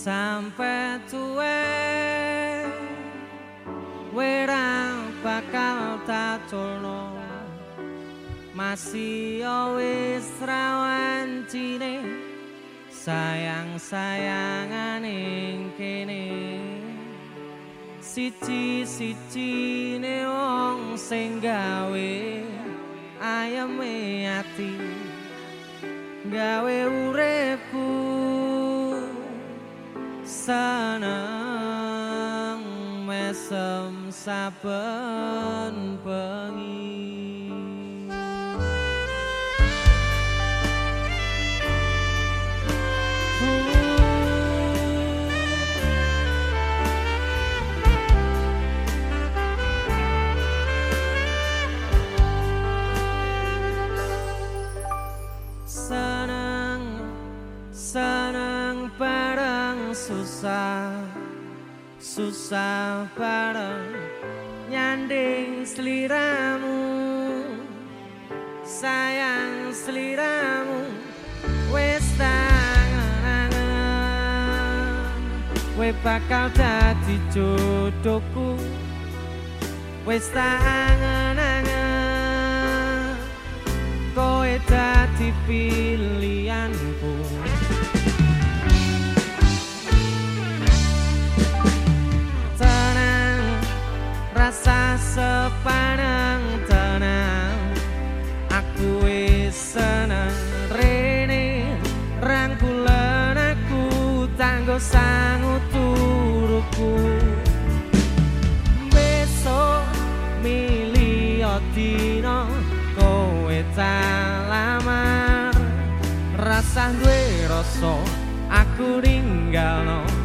sampai tua Werang bakal tak tolno Masih wis rawan cine. Sayang-sayangan ing kene. Siji-siji ne wong sing gawe Ayam ati. Gawe uripku. Seneng mesem saben bengi susah susah bareng nyanding seliramu. Sayang seliramu wis tangan we bakal dadi jodohku. Wis tangan-angan kowe dadi pilihanku sangu turuku besok milih dino kowe talamar rasa duwe rasa aku ninggalno